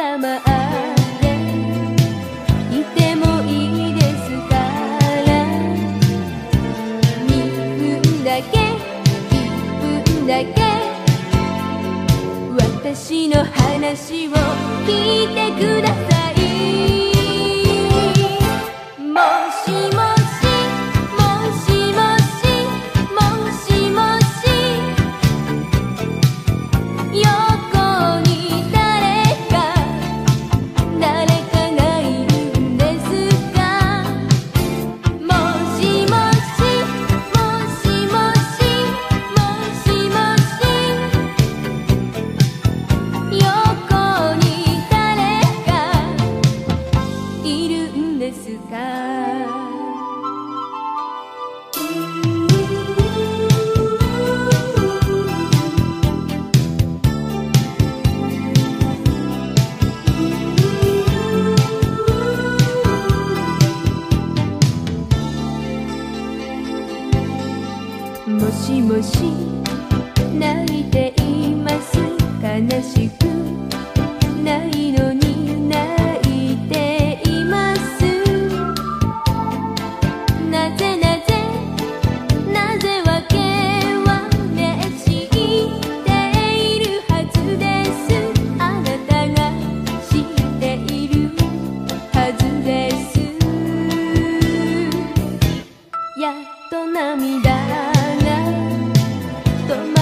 いてもいいですから。2分だけ1分だけ。わたしのはなしをきいてください。もしもし泣いています。悲しくないのに泣いています。なぜなぜなぜわけはね知っているはずです。あなたが知っているはずです。やっと涙が